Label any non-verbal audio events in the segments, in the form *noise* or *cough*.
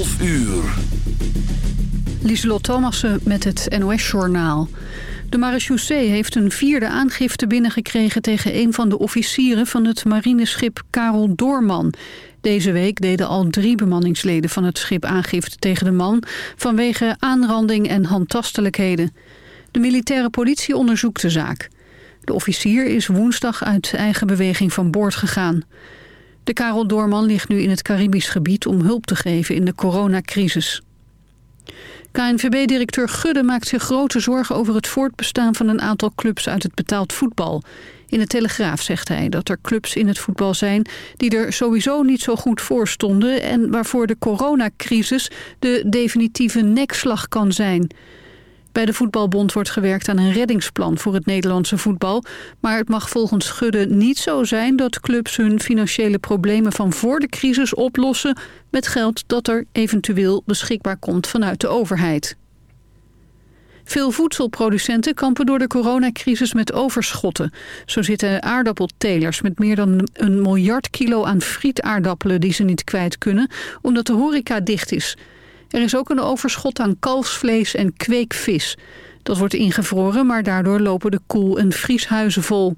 12 uur. Lieselot Thomassen met het NOS-journaal. De marechaussee heeft een vierde aangifte binnengekregen... tegen een van de officieren van het marineschip Karel Doorman. Deze week deden al drie bemanningsleden van het schip aangifte tegen de man... vanwege aanranding en handtastelijkheden. De militaire politie onderzoekt de zaak. De officier is woensdag uit eigen beweging van boord gegaan. De Karel Doorman ligt nu in het Caribisch gebied om hulp te geven in de coronacrisis. KNVB-directeur Gudde maakt zich grote zorgen over het voortbestaan van een aantal clubs uit het betaald voetbal. In de Telegraaf zegt hij dat er clubs in het voetbal zijn die er sowieso niet zo goed voor stonden en waarvoor de coronacrisis de definitieve nekslag kan zijn. Bij de Voetbalbond wordt gewerkt aan een reddingsplan voor het Nederlandse voetbal. Maar het mag volgens Schudde niet zo zijn dat clubs hun financiële problemen van voor de crisis oplossen... met geld dat er eventueel beschikbaar komt vanuit de overheid. Veel voedselproducenten kampen door de coronacrisis met overschotten. Zo zitten aardappeltelers met meer dan een miljard kilo aan frietaardappelen die ze niet kwijt kunnen... omdat de horeca dicht is... Er is ook een overschot aan kalfsvlees en kweekvis. Dat wordt ingevroren, maar daardoor lopen de koel- en vrieshuizen vol.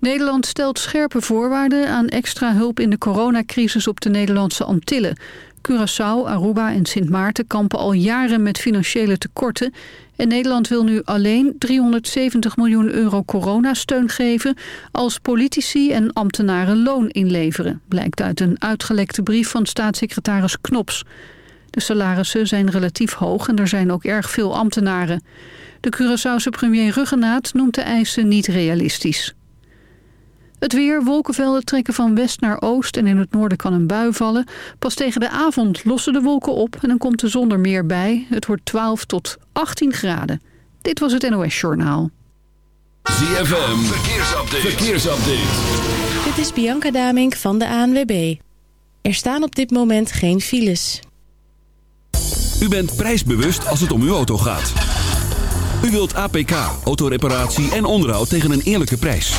Nederland stelt scherpe voorwaarden aan extra hulp in de coronacrisis op de Nederlandse Antillen. Curaçao, Aruba en Sint Maarten kampen al jaren met financiële tekorten... en Nederland wil nu alleen 370 miljoen euro coronasteun geven... als politici en ambtenaren loon inleveren... blijkt uit een uitgelekte brief van staatssecretaris Knops. De salarissen zijn relatief hoog en er zijn ook erg veel ambtenaren. De Curaçaose premier Ruggenaat noemt de eisen niet realistisch. Het weer, wolkenvelden trekken van west naar oost en in het noorden kan een bui vallen. Pas tegen de avond lossen de wolken op en dan komt de zon er meer bij. Het wordt 12 tot 18 graden. Dit was het NOS Journaal. ZFM, verkeersupdate. verkeersupdate. Dit is Bianca Damink van de ANWB. Er staan op dit moment geen files. U bent prijsbewust als het om uw auto gaat. U wilt APK, autoreparatie en onderhoud tegen een eerlijke prijs.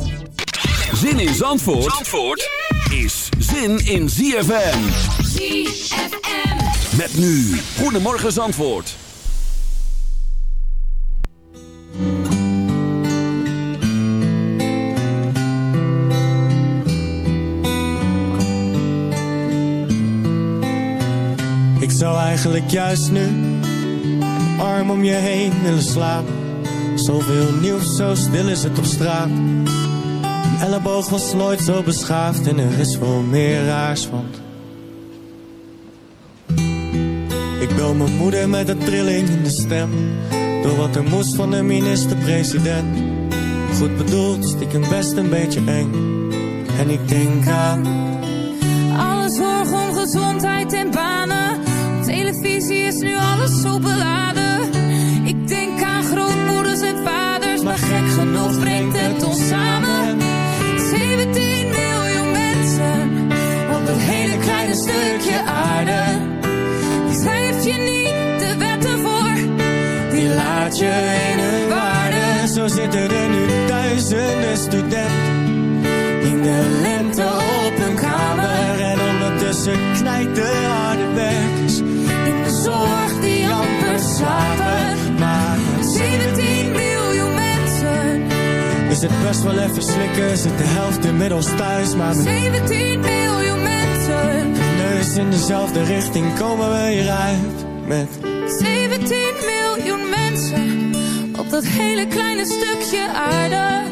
Zin in Zandvoort, Zandvoort is zin in ZFM. ZFM. Met nu, Goedemorgen Zandvoort. Ik zou eigenlijk juist nu arm om je heen willen slapen. Zoveel nieuws, zo stil is het op straat. Elleboog was nooit zo beschaafd en er is wel meer raars, want... Ik bel mijn moeder met een trilling in de stem. Door wat er moest van de minister-president. Goed bedoeld, stiekem best een beetje eng. En ik denk aan... Alle zorg om gezondheid en banen. Op televisie is nu alles zo beladen. Ik denk aan grootmoeders en vaders, maar gek genoeg brengt het ons samen. Best wel even slikken. Zit de helft inmiddels thuis. Maar met 17 miljoen mensen, de neus in dezelfde richting komen we hieruit. Met 17 miljoen mensen op dat hele kleine stukje aarde.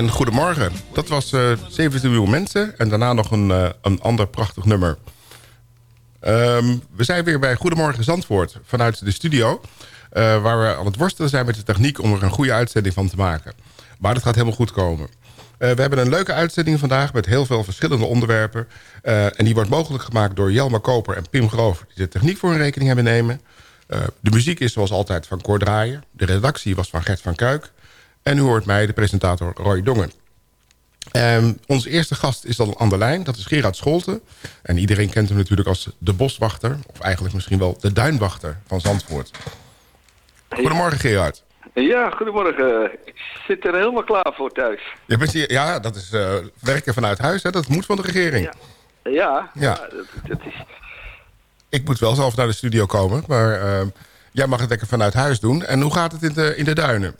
En goedemorgen. Dat was eh 17 miljoen mensen. En daarna nog een, eh, een ander prachtig nummer. Ehm, we zijn weer bij Goedemorgen Zandvoort vanuit de studio. eh, waar we aan het worstelen zijn met de techniek om er een goede uitzending van te maken. Maar dat gaat helemaal goed komen. We hebben een leuke uitzending vandaag met heel veel verschillende onderwerpen. En die wordt mogelijk gemaakt door Jelma Koper en Pim Grover... die de techniek voor hun rekening hebben nemen. De muziek is zoals altijd van Cor Draaier. De redactie was van Gert van Kuik. En u hoort mij, de presentator Roy Dongen. Ehm, onze eerste gast is dan aan de lijn. Dat is Gerard Scholten. En iedereen kent hem natuurlijk als de boswachter. Of eigenlijk misschien wel de duinwachter van Zandvoort. Goedemorgen Gerard. Ja, goedemorgen. Ik zit er helemaal klaar voor thuis. Je bent hier, ja, dat is eh, werken vanuit huis. Hè? Dat moet van de regering. Ja, ja, Ja. dat, dat is... Ik moet wel zelf naar de studio komen. Maar ehm, jij mag het lekker vanuit huis doen. En hoe gaat het in de, in de duinen?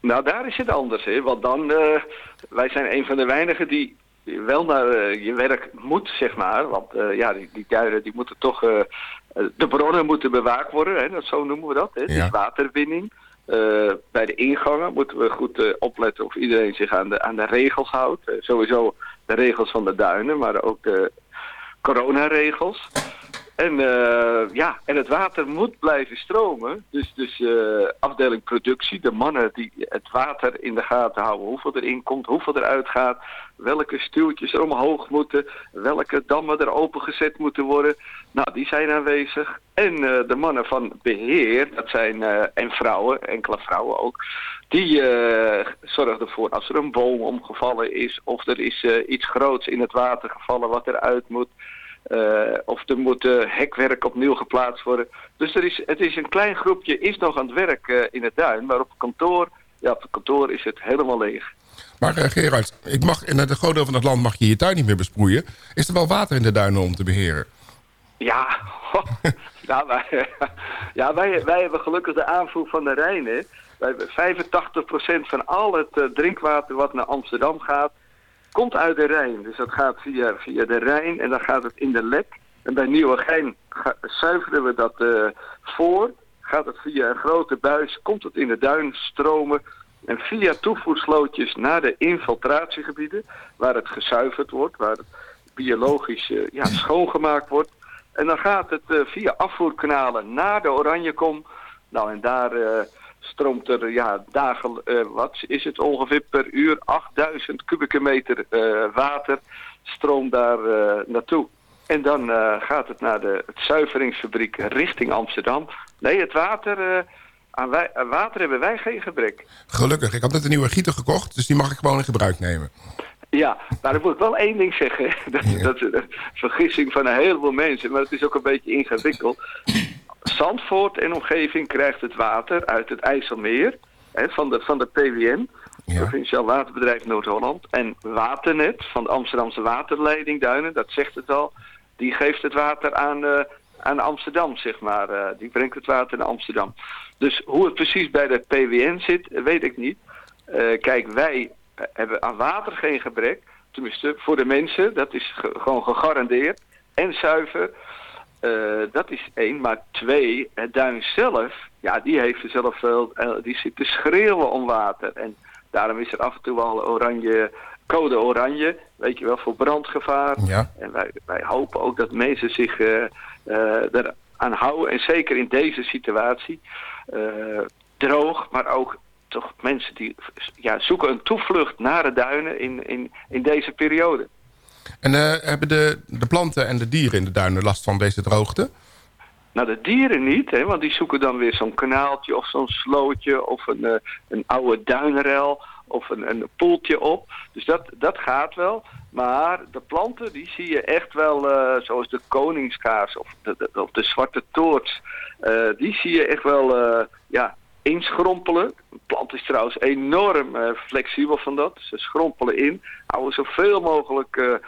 Nou, daar is het anders, hè. Want dan, eh, wij zijn een van de weinigen die wel naar eh, je werk moet, zeg maar. Want eh, ja, die, die duinen, die moeten toch... de bronnen moeten bewaakt worden, hè. Dat, zo noemen we dat, hè. Ja. Dus waterwinning. Bij de ingangen moeten we goed opletten of iedereen zich aan de, aan de regels houdt. Sowieso de regels van de duinen, maar ook de coronaregels. En, eh, ja, en het water moet blijven stromen. Dus, dus eh, afdeling productie, de mannen die het water in de gaten houden. Hoeveel erin komt, hoeveel eruit gaat. Welke stuwtjes er omhoog moeten. Welke dammen er opengezet moeten worden. Nou, die zijn aanwezig. En eh, de mannen van beheer, dat zijn, en vrouwen, enkele vrouwen ook, die zorgen ervoor als er een boom omgevallen is of er is iets groots in het water gevallen wat eruit moet. Of er moet hekwerk opnieuw geplaatst worden. Dus er is, het is een klein groepje, is nog aan het werk in het duin, maar op kantoor, ja, op het kantoor is het helemaal leeg. Maar Gerard, ik mag, in het groot deel van het land mag je je tuin niet meer besproeien. Is er wel water in de duinen om te beheren? Ja, *laughs* nou, wij, *laughs* ja wij, wij hebben gelukkig de aanvoer van de Rijn. Hè. Wij, 85% van al het drinkwater wat naar Amsterdam gaat, komt uit de Rijn. Dus dat gaat via, via de Rijn en dan gaat het in de lek. En bij Nieuwegein zuiveren we dat uh, voor. Gaat het via een grote buis, komt het in de duin stromen. En via toevoerslootjes naar de infiltratiegebieden, waar het gezuiverd wordt, waar het biologisch uh, schoongemaakt wordt. En dan gaat het uh, via afvoerkanalen naar de Oranjekom. Nou, en daar stroomt er, ja, dagen, uh, wat is het ongeveer per uur? 8000 kubieke meter water stroomt daar naartoe. En dan gaat het naar de het zuiveringsfabriek richting Amsterdam. Nee, het water, aan, wij, aan water hebben wij geen gebrek. Gelukkig, ik had net een nieuwe gieter gekocht, dus die mag ik gewoon in gebruik nemen. Ja, maar dan moet ik wel één ding zeggen. *laughs* Dat, dat is een vergissing van een heleboel mensen, maar het is ook een beetje ingewikkeld. Zandvoort en omgeving krijgt het water uit het IJsselmeer hè, van, de, van de PWN, ja. Provinciaal Waterbedrijf Noord-Holland. En Waternet van de Amsterdamse Waterleiding Duinen, dat zegt het al, die geeft het water aan, uh, aan Amsterdam, zeg maar. Uh, die brengt het water naar Amsterdam. Dus hoe het precies bij de PWN zit, weet ik niet. Uh, kijk, wij hebben aan water geen gebrek. Tenminste, voor de mensen, dat is gewoon gegarandeerd. En zuiver, uh, dat is één. Maar twee, het duin zelf, ja, die heeft er zelf wel, uh, die zit te schreeuwen om water. En daarom is er af en toe al oranje, code oranje, weet je wel, voor brandgevaar. Ja. En wij, wij hopen ook dat mensen zich uh, eraan houden. En zeker in deze situatie, droog, maar ook toch mensen die ja, zoeken een toevlucht naar de duinen in, in, in deze periode. En uh, hebben de, de planten en de dieren in de duinen last van deze droogte? Nou, de dieren niet, hè, want die zoeken dan weer zo'n kanaaltje of zo'n slootje of een, uh, een oude duinrel of een, een poeltje op. Dus dat, dat gaat wel. Maar de planten, die zie je echt wel, uh, zoals de koningskaas of de, de, of de zwarte toorts. die zie je echt wel, ja, inschrompelen. Een plant is trouwens enorm flexibel van dat. Ze schrompelen in, houden zoveel mogelijk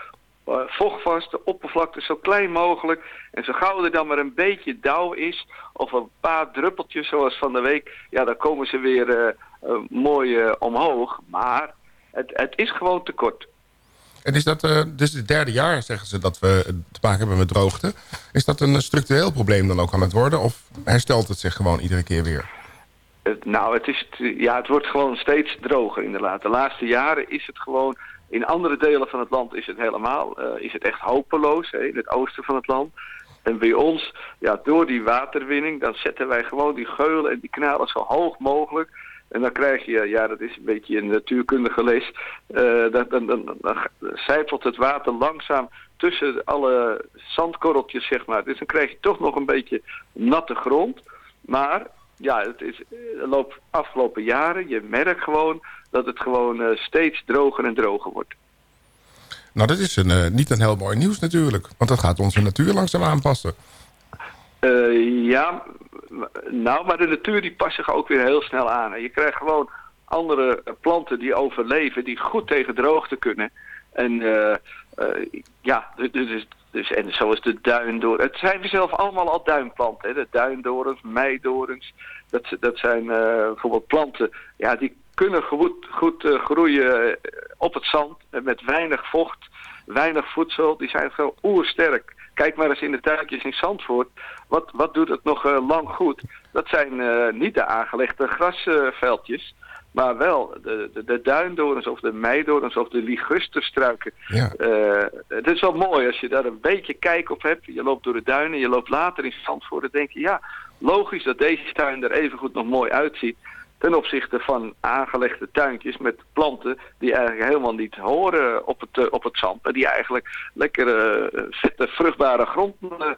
uh, uh, vocht vast, de oppervlakte zo klein mogelijk. En zo gauw er dan maar een beetje dauw is, of een paar druppeltjes zoals van de week, ja, dan komen ze weer mooi omhoog. Maar het, het is gewoon te kort. En is dat, dus het derde jaar zeggen ze dat we te maken hebben met droogte. Is dat een structureel probleem dan ook aan het worden? Of herstelt het zich gewoon iedere keer weer? Nou, het, is, ja, het wordt gewoon steeds droger inderdaad. De laatste jaren is het gewoon... In andere delen van het land is het helemaal... Uh, is het echt hopeloos, hè, in het oosten van het land. En bij ons, ja, door die waterwinning... dan zetten wij gewoon die geulen en die kanalen zo hoog mogelijk... En dan krijg je, ja, dat is een beetje een natuurkundige les. Uh, dan, dan, dan, zijpelt het water langzaam tussen alle zandkorreltjes, zeg maar. Dus dan krijg je toch nog een beetje natte grond. Maar ja, het is de loop afgelopen jaren, je merkt gewoon dat het gewoon uh, steeds droger en droger wordt. Nou, dat is een, uh, niet een heel mooi nieuws natuurlijk. Want dat gaat onze natuur langzaam aanpassen. Uh, ja, nou, maar de natuur die past zich ook weer heel snel aan. En je krijgt gewoon andere planten die overleven, die goed tegen droogte kunnen. En ja, dus dus, en zoals de duindoorn. Het zijn zelf allemaal al duinplanten. Hè? De duindorens, meidorens. Dat, dat zijn bijvoorbeeld planten. Ja, die kunnen goed, goed uh, groeien op het zand. Met weinig vocht, weinig voedsel. Die zijn gewoon oersterk. Kijk maar eens in de tuintjes in Zandvoort. Wat, wat doet het nog uh, lang goed? Dat zijn niet de aangelegde grasveldjes. Maar wel de, de, de duindorens of de meidorens of de ligusterstruiken. Ja. Uh, het is wel mooi als je daar een beetje kijk op hebt. Je loopt door de duinen, je loopt later in Zandvoort. Dan denk je, ja, logisch dat deze tuin er evengoed nog mooi uitziet. Ten opzichte van aangelegde tuintjes met planten die eigenlijk helemaal niet horen op het, uh, op het zand. Maar die eigenlijk lekkere, uh, vette, vruchtbare grond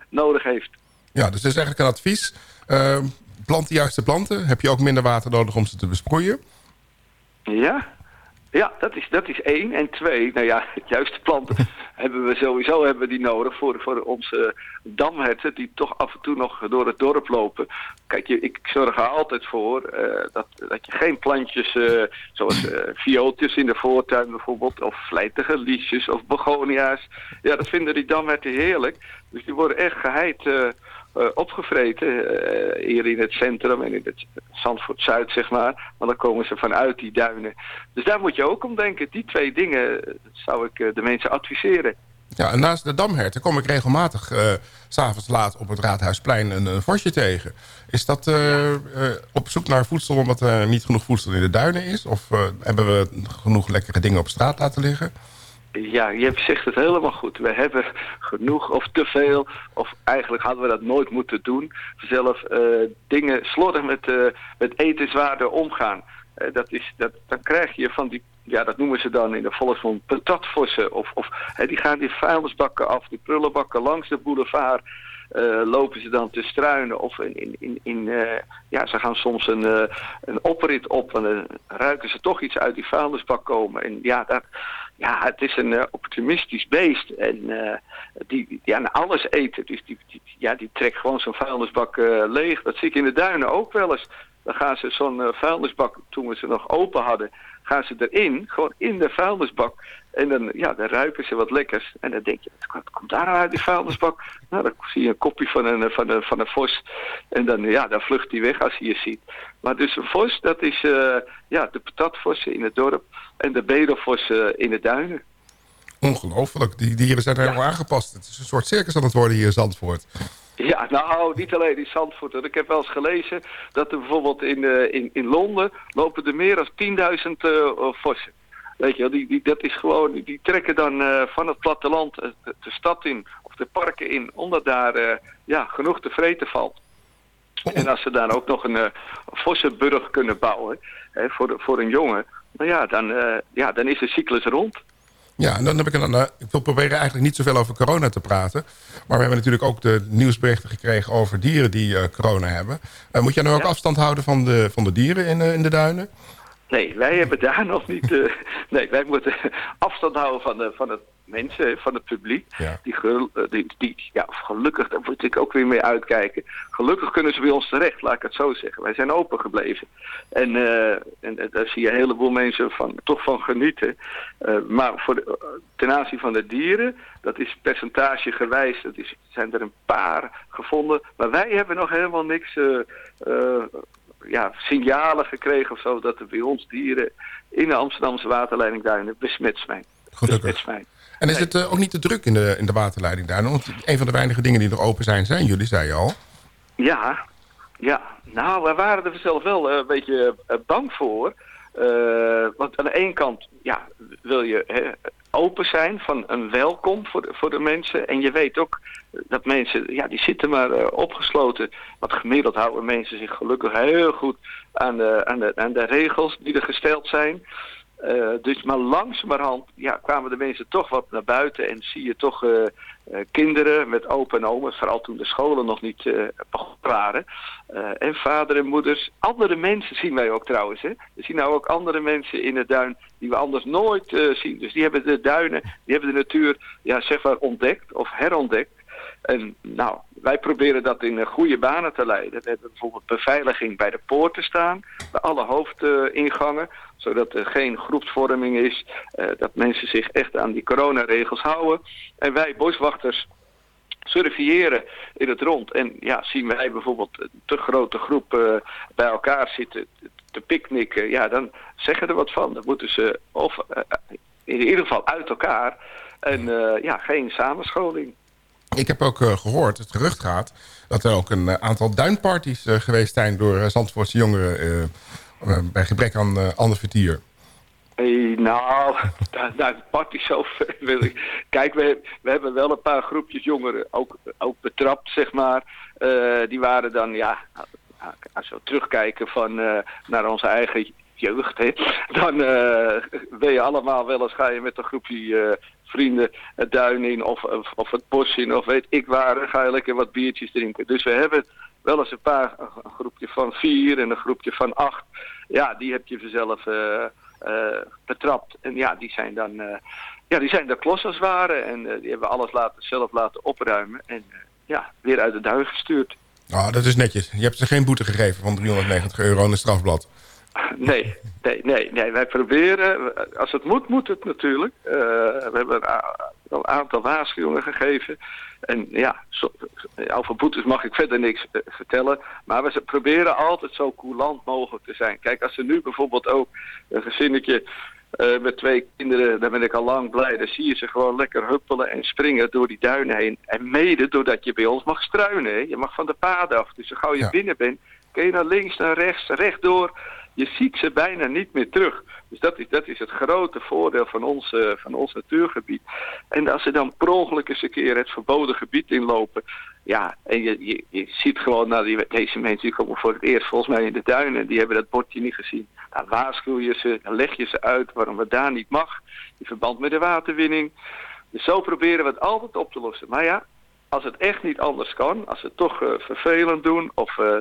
nodig heeft. Ja, dus dat is eigenlijk een advies. Uh, plant de juiste planten. Heb je ook minder water nodig om ze te besproeien? Ja, ja, dat is, dat is één. En twee, nou ja, *laughs* juiste planten *laughs* hebben we sowieso hebben we die nodig voor, voor onze damherten die toch af en toe nog door het dorp lopen. Kijk, je, ik zorg er altijd voor uh, dat, dat je geen plantjes uh, zoals uh, viooltjes in de voortuin bijvoorbeeld, of vlijtige liesjes of begonia's. Ja, dat vinden die damherten heerlijk. Dus die worden echt geheid uh, opgevreten uh, hier in het centrum en in het Zandvoort Zuid, zeg maar. Maar dan komen ze vanuit die duinen. Dus daar moet je ook om denken. Die twee dingen zou ik de mensen adviseren. Ja, en naast de damherten kom ik regelmatig s'avonds laat op het Raadhuisplein een, een vosje tegen. Is dat op zoek naar voedsel omdat er niet genoeg voedsel in de duinen is? Of hebben we genoeg lekkere dingen op straat laten liggen? Ja, je zegt het helemaal goed. We hebben genoeg of te veel, of eigenlijk hadden we dat nooit moeten doen. Zelf uh, dingen slordig met, uh, met etenswaarde omgaan. Uh, dat is, dat, dan krijg je van die, ja dat noemen ze dan in de volksmond patatvossen. Of, of die gaan die vuilnisbakken af, die prullenbakken langs de boulevard. lopen ze dan te struinen of in, in, in, in ja, ze gaan soms een, een oprit op en dan ruiken ze toch iets uit die vuilnisbak komen. En ja, daar, ja, het is een uh, opportunistisch beest. En uh, die, ja, alles eten. Dus die, die, ja, die trekt gewoon zo'n vuilnisbak uh, leeg. Dat zie ik in de duinen ook wel eens. Dan gaan ze zo'n vuilnisbak, toen we ze nog open hadden, gaan ze erin, gewoon in de vuilnisbak. En dan, ja, dan ruiken ze wat lekkers. En dan denk je, wat komt daar nou uit die vuilnisbak? Nou, dan zie je een kopje van een, van een, van een vos. En dan, ja, dan vlucht hij weg als hij je ziet. Maar dus een vos, dat is uh, ja, de patatvossen in het dorp. En de bedelvossen in de duinen. Ongelooflijk. Die dieren zijn helemaal ja. aangepast. Het is een soort circus aan het worden hier in Zandvoort. Ja, nou, niet alleen in Zandvoort. Ik heb wel eens gelezen dat er bijvoorbeeld in, uh, in, in Londen lopen er meer dan 10.000 uh, vossen. Weet je wel, die, die, dat is gewoon, die trekken dan uh, van het platteland de, de stad in of de parken in, omdat daar ja, genoeg te vreten valt. En als ze dan ook nog een vossenburg kunnen bouwen hè, voor, de, voor een jongen, nou ja, dan, ja, dan is de cyclus rond. Ja, en dan heb ik een, ik wil proberen eigenlijk niet zoveel over corona te praten. Maar we hebben natuurlijk ook de nieuwsberichten gekregen over dieren die corona hebben. moet jij nou ook ja. afstand houden van de, van de dieren in, in de duinen? Nee, wij hebben daar *laughs* nog niet... Nee, wij moeten afstand houden van, de, van het mensen, van het publiek. Ja. Die, die, die, ja, gelukkig, daar moet ik ook weer mee uitkijken. Gelukkig kunnen ze bij ons terecht, laat ik het zo zeggen. Wij zijn open gebleven. En, uh, en daar zie je een heleboel mensen van, toch van genieten. Uh, maar voor de, ten aanzien van de dieren, dat is percentagegewijs. Dat is, zijn er een paar gevonden. Maar wij hebben nog helemaal niks ja, signalen gekregen of zo dat er bij ons dieren in de Amsterdamse waterleiding besmet zijn. Gelukkig. Zijn. En is het uh, ook niet te druk in de, in de waterleiding duinen? Want een van de weinige dingen die er open zijn, zijn jullie, zei je al. Ja, ja. Nou, we waren er zelf wel uh, een beetje uh, bang voor. want aan de ene kant ja, wil je hè, open zijn van een welkom voor de, voor de mensen. En je weet ook dat mensen, ja, die zitten maar uh, opgesloten. Want gemiddeld houden mensen zich gelukkig heel goed aan de, aan de, aan de regels die er gesteld zijn. Uh, dus maar langzamerhand ja, kwamen de mensen toch wat naar buiten en zie je toch uh, uh, kinderen met open en omen, vooral toen de scholen nog niet begonnen waren. en vader en moeders, andere mensen zien wij ook trouwens. Hè? We zien nou ook andere mensen in het duin die we anders nooit zien. Dus die hebben de duinen, die hebben de natuur ja, zeg maar ontdekt of herontdekt. En nou, wij proberen dat in goede banen te leiden. We hebben bijvoorbeeld beveiliging bij de poorten staan, bij alle hoofdingangen, zodat er geen groepsvorming is, uh, dat mensen zich echt aan die coronaregels houden. En wij boswachters surveilleren in het rond. En ja, zien wij bijvoorbeeld een te grote groep uh, bij elkaar zitten te picknicken, ja, dan zeggen er wat van. Dan moeten ze of uh, in ieder geval uit elkaar en ja, geen samenscholing. Ik heb ook gehoord, het gerucht gaat... dat er ook een aantal duinparties geweest zijn... door Zandvoortse jongeren bij gebrek aan ander vertier. Nou, *laughs* daar party zo wil. Kijk, we, we hebben wel een paar groepjes jongeren ook, ook betrapt, zeg maar. die waren dan, ja, als we terugkijken van, naar onze eigen jeugd, hè, *laughs* dan ben je allemaal wel eens ga je met een groepje vrienden het duin in of, of, of, het bos in of weet ik waar. Ga je lekker wat biertjes drinken. Dus we hebben wel eens een paar, een groepje van vier en een groepje van acht. Ja, die heb je vanzelf betrapt. En ja, die zijn dan, ja, die zijn de klos als ware. En die hebben alles laten, zelf laten opruimen. En ja, weer uit de duin gestuurd. Oh, dat is netjes. Je hebt ze geen boete gegeven van 390 euro in het strafblad. *laughs* Nee, nee, nee, nee. Wij proberen, als het moet, moet het natuurlijk. Uh, we hebben een, een aantal waarschuwingen gegeven. En ja, zo, over boetes mag ik verder niks uh, vertellen. Maar we proberen altijd zo coulant mogelijk te zijn. Kijk, als er nu bijvoorbeeld ook een gezinnetje uh, met twee kinderen, daar ben ik al lang blij. Dan zie je ze gewoon lekker huppelen en springen door die duinen heen. En mede doordat je bij ons mag struinen. Hè? Je mag van de paden af. Dus zo gauw je ja. binnen bent, kun je naar links, naar rechts, rechtdoor. Je ziet ze bijna niet meer terug. Dus dat is, dat is het grote voordeel van ons, uh, van ons natuurgebied. En als ze dan per ongeluk eens een keer het verboden gebied inlopen... Ja, en je, je, je ziet gewoon, nou, die, deze mensen die komen voor het eerst volgens mij in de duinen. Die hebben dat bordje niet gezien. Dan waarschuw je ze, dan leg je ze uit waarom het daar niet mag. In verband met de waterwinning. Dus zo proberen we het altijd op te lossen. Maar ja, als het echt niet anders kan, als ze het toch uh, vervelend doen of uh,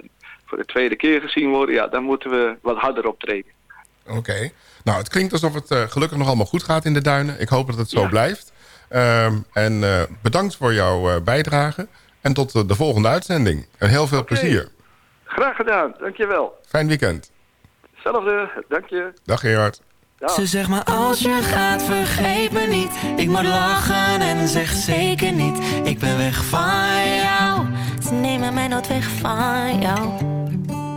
voor de tweede keer gezien worden, ja, dan moeten we wat harder optreden. Oké. Okay. Nou, het klinkt alsof het uh, gelukkig nog allemaal goed gaat in de duinen. Ik hoop dat het zo ja. blijft. Um, en bedankt voor jouw bijdrage. En tot de volgende uitzending. En heel veel okay. plezier. Graag gedaan, dankjewel. Fijn weekend. Hetzelfde, dank je. Dag Gerard. Ze zegt maar als je gaat vergeet me niet Ik moet lachen en zeg zeker niet Ik ben weg van jou Ze nemen mij nooit weg van jou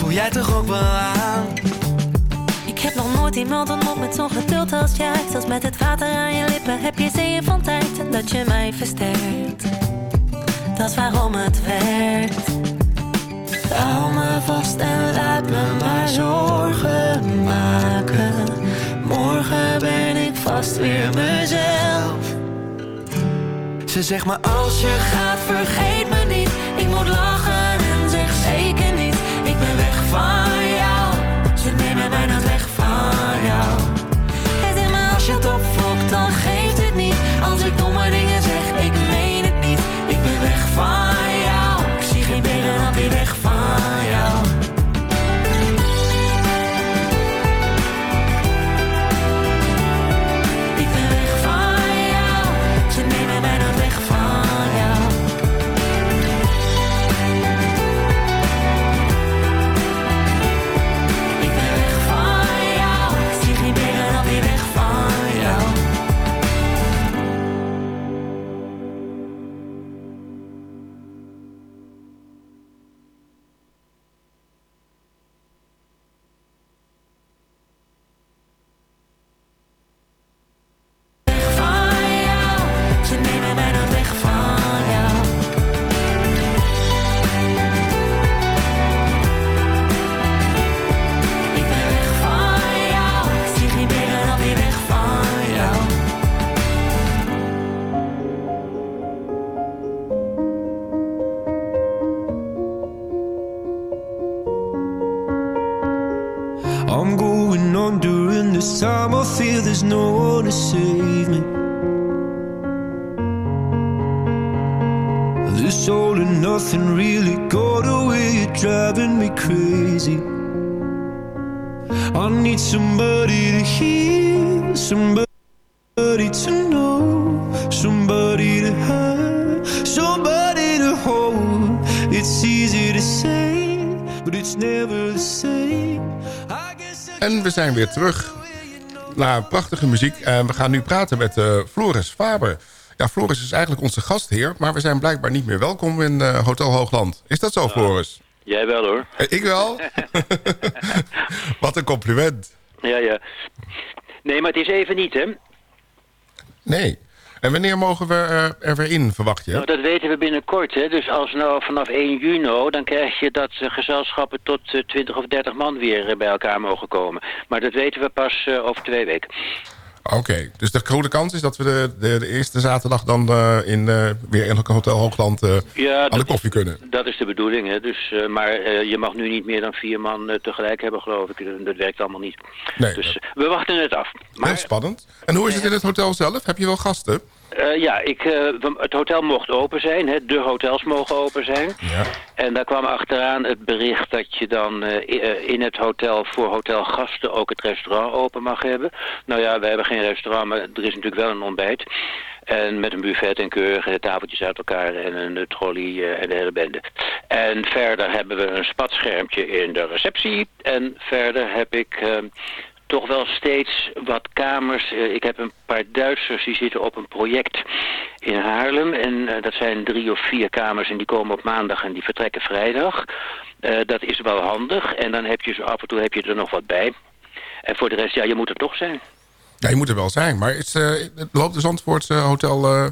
Voel jij toch ook wel aan? Ik heb nog nooit iemand ontmoet met zo'n geduld als jij. Zelfs met het water aan je lippen heb je zeeën van tijd. En dat je mij versterkt. Dat is waarom het werkt. Hou me vast en laat me maar zorgen maken. Morgen ben ik vast weer mezelf. Ze zegt maar als je gaat vergeet me niet. Ik moet lachen van Ze nemen mij naar weg van jou I'm going on during this time. I feel there's no one to save me. This all and nothing really got away, you're driving me crazy. I need somebody to hear, somebody En we zijn weer terug naar prachtige muziek. En we gaan nu praten met eh, Floris Faber. Ja, Floris is eigenlijk onze gastheer, maar we zijn blijkbaar niet meer welkom in eh, Hotel Hoogland. Is dat zo, Floris? Jij wel hoor. Eh, Ik wel? *laughs* Wat een compliment. Ja, ja. Nee, maar het is even niet, hè? Nee. En wanneer mogen we eh, er weer in, verwacht je? Nou, dat weten we binnenkort, hè. Dus als nou vanaf 1 juni, dan krijg je dat eh, gezelschappen tot eh, 20 of 30 man weer eh, bij elkaar mogen komen. Maar dat weten we pas eh, over twee weken. Oké, dus de grote kans is dat we de, de, de eerste zaterdag dan eh, in, eh, weer in Hotel Hoogland Ja, aan de koffie kunnen. dat is de bedoeling, hè. Dus, maar je mag nu niet meer dan vier man tegelijk hebben, geloof ik. Dat- werkt allemaal niet. Nee, dus we wachten het af. Heel spannend. En hoe is het in het hotel zelf? Heb je wel gasten? Eh, ja, ik, eh, het hotel mocht open zijn. Hè. De hotels mogen open zijn. Ja. En daar kwam achteraan het bericht dat je dan eh, in het hotel voor hotelgasten ook het restaurant open mag hebben. Nou ja, we hebben geen restaurant, maar er is natuurlijk wel een ontbijt. En met een buffet en keurig en de tafeltjes uit elkaar en een trolley en de hele bende. En verder hebben we een spatschermpje in de receptie. En verder heb ik... toch wel steeds wat kamers. Eh, ik heb een paar Duitsers die zitten op een project in Haarlem. En eh, dat zijn drie of vier kamers en die komen op maandag en die vertrekken vrijdag. Eh, dat is wel handig. En dan heb je zo af en toe heb je er nog wat bij. En voor de rest, ja, je moet er toch zijn. Ja, je moet er wel zijn. Maar is, eh, loopt de Zandvoortse hotel... eh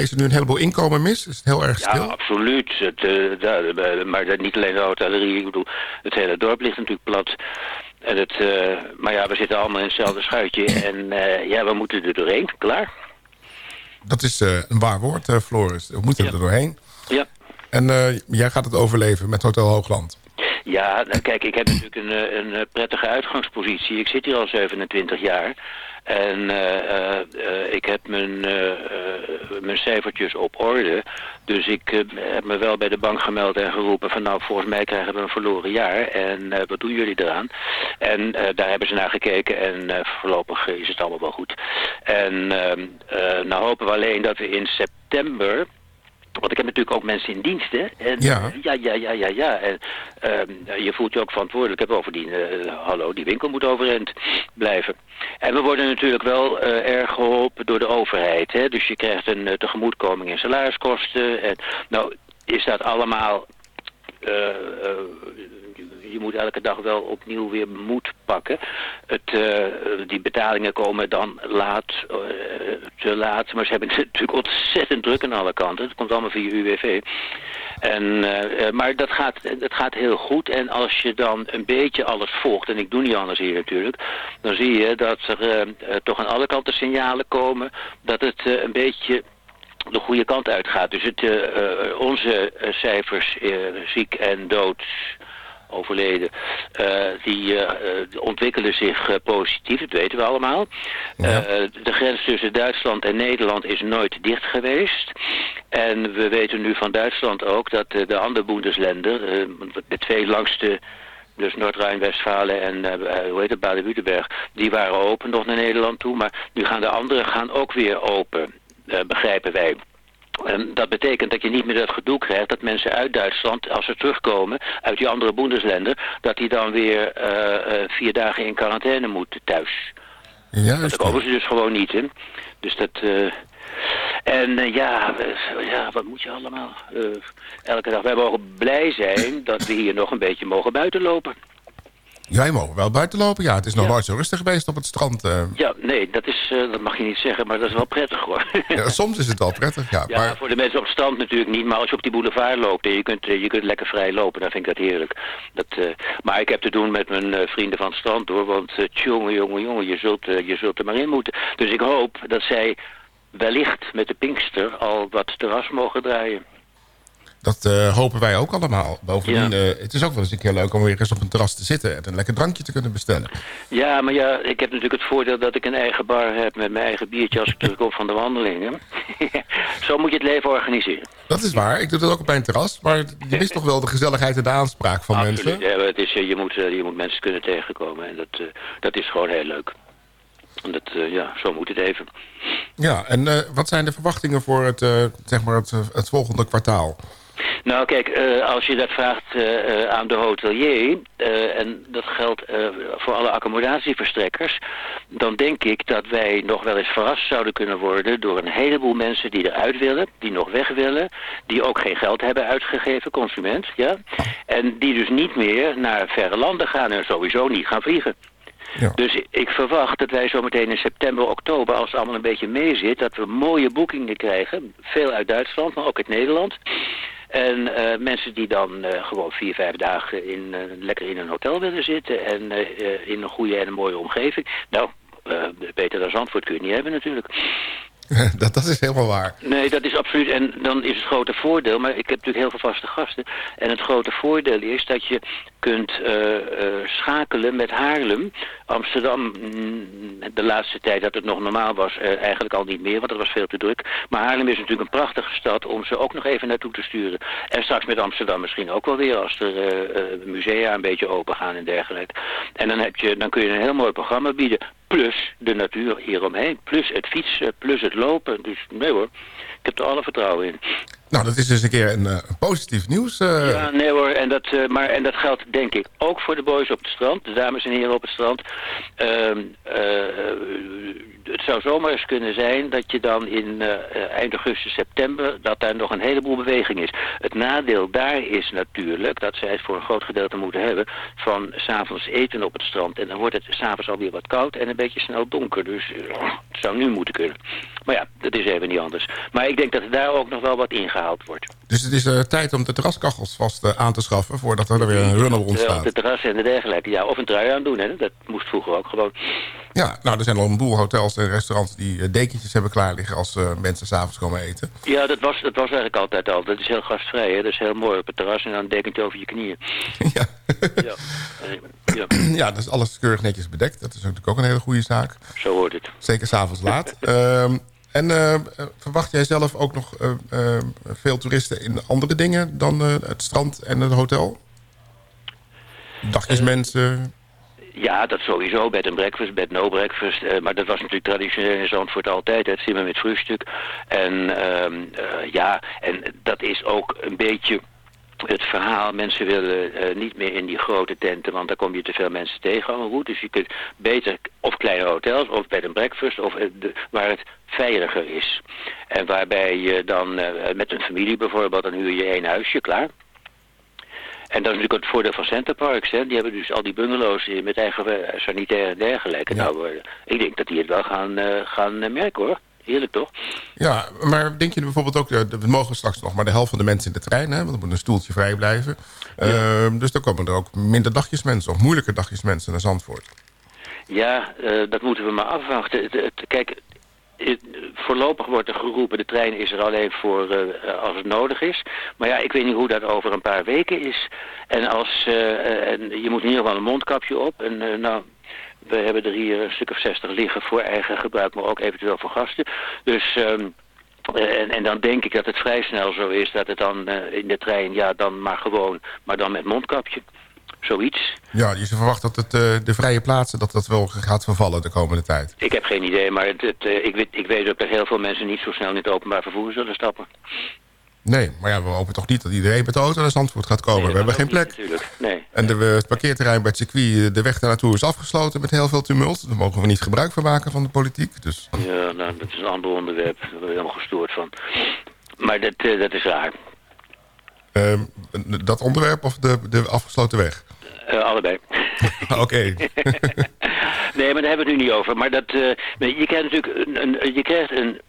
is er nu een heleboel inkomen mis? Is het heel erg stil? Ja, absoluut. Het, eh, maar dat niet alleen de hotellerie. Ik bedoel, het hele dorp ligt natuurlijk plat. En het, eh, maar ja, we zitten allemaal in hetzelfde schuitje. En eh, ja, we moeten er doorheen. Klaar. Dat is eh, een waar woord, Floris. We moeten er doorheen. Ja. En jij gaat het overleven met Hotel Hoogland. Ja, nou, kijk, ik heb natuurlijk een, een prettige uitgangspositie. Ik zit hier al 27 jaar. En eh, ik heb mijn, eh, mijn cijfertjes op orde. Dus ik heb me wel bij de bank gemeld en geroepen van... nou, volgens mij krijgen we een verloren jaar. En wat doen jullie eraan? En daar hebben ze naar gekeken en voorlopig is het allemaal wel goed. En ehm, eh, nou hopen we alleen dat we in september... Want ik heb natuurlijk ook mensen in dienst, hè? En, Ja. ja, ja, ja, ja, ja. En, ehm, je voelt je ook verantwoordelijk. Ik heb bovendien, eh, hallo, die winkel moet overeind blijven. En we worden natuurlijk wel eh, erg geholpen door de overheid, hè? Dus je krijgt een eh, tegemoetkoming in salariskosten. En, nou, is dat allemaal... je moet elke dag wel opnieuw weer moed pakken. Het, eh, die betalingen komen dan laat, eh, te laat. Maar ze hebben *laughs* natuurlijk ontzettend druk aan alle kanten. Het komt allemaal via UWV. En, eh, maar dat gaat, het gaat heel goed. En als je dan een beetje alles volgt, en ik doe niet anders hier natuurlijk, dan zie je dat er toch aan alle kanten signalen komen dat het een beetje de goede kant uitgaat. Dus het, onze cijfers, ziek en dood, overleden, eh, die eh, eh, ontwikkelen zich positief, dat weten we allemaal. De grens tussen Duitsland en Nederland is nooit dicht geweest. En we weten nu van Duitsland ook dat de andere Bundesländer, de twee langste dus Noord-Rijn-Westfalen en hoe heet het, Baden-Württemberg, die waren open nog naar Nederland toe. Maar nu gaan de anderen gaan ook weer open, begrijpen wij. En dat betekent dat je niet meer dat gedoe krijgt dat mensen uit Duitsland, als ze terugkomen uit die andere Bundesländer, dat die dan weer eh, eh, vier dagen in quarantaine moeten thuis. Ja, dat komen ze dus gewoon niet, hè. Dus dat... eh, en ja, ja, wat moet je allemaal? Elke dag. Wij mogen blij zijn dat we hier nog een beetje mogen buitenlopen. Jij mogen wel buiten lopen. Ja, het is nog nooit zo rustig geweest op het strand. eh. Ja, nee, dat, is, eh, dat mag je niet zeggen, maar dat is wel prettig hoor. ja, soms is het wel prettig, ja. *laughs* Ja, maar voor de mensen op het strand natuurlijk niet, maar als je op die boulevard loopt en je kunt, eh, je kunt lekker vrij lopen, dan vind ik dat heerlijk. Dat, eh, maar ik heb te doen met mijn eh, vrienden van het strand hoor, want jongen, jongen, jongen, je zult, eh, je zult er maar in moeten. Dus ik hoop dat zij wellicht met de Pinkster al wat terras mogen draaien. Dat eh, hopen wij ook allemaal. Bovendien, eh, het is ook wel eens een keer leuk om weer eens op een terras te zitten... en een lekker drankje te kunnen bestellen. Ja, maar ja, ik heb natuurlijk het voordeel dat ik een eigen bar heb... met mijn eigen biertje als ik terugkom van de wandelingen. *laughs* Zo moet je het leven organiseren. Dat is waar. Ik doe dat ook op mijn terras. Maar je mist toch wel de gezelligheid en de aanspraak van Absoluut. mensen. Ja, het is, eh, je, moet, je moet mensen kunnen tegenkomen. En dat, dat is gewoon heel leuk. En dat, ja, zo moet het even. Ja, en wat zijn de verwachtingen voor het, zeg maar het, het volgende kwartaal? Nou kijk, eh, als je dat vraagt eh, eh, aan de hotelier, en dat geldt voor alle accommodatieverstrekkers, dan denk ik dat wij nog wel eens verrast zouden kunnen worden door een heleboel mensen die eruit willen, die nog weg willen, die ook geen geld hebben uitgegeven, consument, ja, en die dus niet meer naar verre landen gaan en sowieso niet gaan vliegen. Dus ik verwacht dat wij zometeen in september, oktober, als het allemaal een beetje mee zit, dat we mooie boekingen krijgen. Veel uit Duitsland, maar ook uit Nederland. En eh, mensen die dan eh, gewoon vier, vijf dagen in, eh, lekker in een hotel willen zitten en in een goede en een mooie omgeving. Nou, beter dan Zandvoort kun je niet hebben natuurlijk. *laughs* dat, dat is helemaal waar. Nee, dat is absoluut. En dan is het grote voordeel, maar ik heb natuurlijk heel veel vaste gasten. En het grote voordeel is dat je kunt eh, eh, schakelen met Haarlem. Amsterdam, de laatste tijd dat het nog normaal was, eh, eigenlijk al niet meer, want dat was veel te druk. Maar Haarlem is natuurlijk een prachtige stad om ze ook nog even naartoe te sturen. En straks met Amsterdam misschien ook wel weer, als er musea een beetje open gaan en dergelijke. En dan, heb je, dan kun je een heel mooi programma bieden. Plus de natuur hieromheen. Plus het fietsen, plus het lopen. Dus nee hoor, heb er alle vertrouwen in. Nou, dat is dus een keer een, eh, een positief nieuws. eh. Ja, nee hoor, en dat, eh, maar, en dat geldt denk ik ook voor de boys op het strand, de dames en heren op het strand. Ehm, eh, het zou zomaar eens kunnen zijn dat je dan in eind augustus, september, dat daar nog een heleboel beweging is. Het nadeel daar is natuurlijk, dat zij het voor een groot gedeelte moeten hebben, van s'avonds eten op het strand. En dan wordt het s'avonds alweer wat koud en een beetje snel donker. Dus het zou nu moeten kunnen. Maar ja, dat is even niet anders. Maar ik denk dat er daar ook nog wel wat ingehaald wordt. Dus het is eh, tijd om de terraskachels vast eh, aan te schaffen... voordat er weer een run op op ontstaat. de terrassen en de dergelijke. Ja, of een trui aan doen, hè. Dat moest vroeger ook gewoon. Ja, nou, er zijn al een boel hotels en restaurants... die eh, dekentjes hebben klaar liggen als eh, mensen s'avonds komen eten. Ja, dat was, dat was eigenlijk altijd al. Dat is heel gastvrij, hè. Dat is heel mooi op het terras en dan een dekentje over je knieën. *laughs* ja. ja. Ja. *clears throat* ja, dat is alles keurig netjes bedekt. Dat is natuurlijk ook een hele goede zaak. Zo hoort het. Zeker s'avonds laat. *laughs* Ehm, en eh, verwacht jij zelf ook nog veel toeristen in andere dingen... dan het strand en het hotel? Dagjes mensen... Ja, dat sowieso. Bed and breakfast, bed no breakfast. eh, maar dat was natuurlijk traditioneel in Zandvoort altijd. Het Zimmer met frühstuk. En ehm, eh, ja, en dat is ook een beetje het verhaal. Mensen willen eh, niet meer in die grote tenten, want daar kom je te veel mensen tegen. en goed. Dus je kunt beter of kleine hotels of bed and breakfast of de, waar het veiliger is. En waarbij je dan met een familie bijvoorbeeld, dan huur je één huisje, klaar. En dat is natuurlijk het voordeel van Centerparks. Hè. Die hebben dus al die bungalows eh, met eigen eh, sanitair en dergelijke. Nou, eh, ik denk dat die het wel gaan, gaan merken hoor. Heerlijk toch? Ja, maar denk je bijvoorbeeld ook... we mogen straks nog maar de helft van de mensen in de trein... Hè, want er moet een stoeltje vrij blijven. Ehm, dus dan komen er ook minder dagjes mensen... of moeilijke dagjes mensen naar Zandvoort. Ja, dat moeten we maar afwachten. Het, het- kijk, voorlopig wordt er geroepen... de trein is er alleen voor eh, als het nodig is. Maar ja, ik weet niet hoe dat over een paar weken is. En, als, eh, en je moet in ieder geval een mondkapje op. En eh, nou... We hebben er hier een stuk of zestig liggen voor eigen gebruik, maar ook eventueel voor gasten. Dus ehm, eh, en, en dan denk ik dat het vrij snel zo is dat het dan eh, in de trein, ja, dan maar gewoon, maar dan met mondkapje. Zoiets. Ja, je verwacht dat het, eh, de vrije plaatsen... dat dat wel gaat vervallen de komende tijd. Ik heb geen idee, maar het, het, eh, ik, weet, ik weet ook dat heel veel mensen niet zo snel in het openbaar vervoer zullen stappen. Nee, maar ja, we hopen toch niet dat iedereen met de auto naar Zandvoort gaat komen. we hebben geen plek. Natuurlijk, nee. En de, het parkeerterrein bij het circuit, eh, de weg daar naartoe is afgesloten met heel veel tumult. Daar mogen we niet gebruik van maken van de politiek. Dus Ja, nou, dat is een ander onderwerp. Daar ben ik helemaal gestoord van. Maar dat, dat is raar. ehm, dat onderwerp of de, de afgesloten weg? Eh, allebei. *laughs* Oké. *laughs* Nee, maar daar hebben we het nu niet over. Maar dat, eh, je krijgt natuurlijk een, een, je krijgt een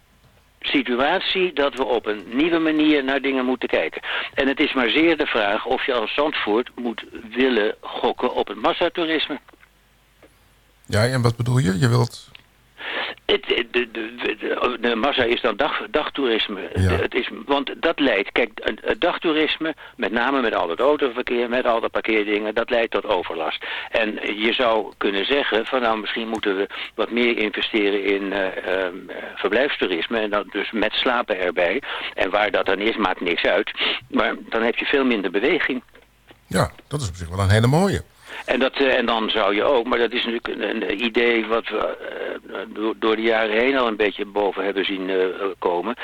situatie dat we op een nieuwe manier naar dingen moeten kijken. En het is maar zeer de vraag of je als Zandvoort moet willen gokken op het massatoerisme. Ja, en wat bedoel je? Je wilt... Het, de, de, de, de massa is dan dag, dagtoerisme. Het is, want dat leidt, kijk, het, het dagtoerisme, met name met al het autoverkeer, met al de parkeerdingen, dat leidt tot overlast. En je zou kunnen zeggen, van nou misschien moeten we wat meer investeren in uh, uh, verblijfstoerisme. En dan dus met slapen erbij. En waar dat dan is, maakt niks uit. Maar dan heb je veel minder beweging. Ja, dat is op zich wel een hele mooie. En, dat, uh, en dan zou je ook, maar dat is natuurlijk een, een idee wat we uh, door, door, de jaren heen al een beetje boven hebben zien komen.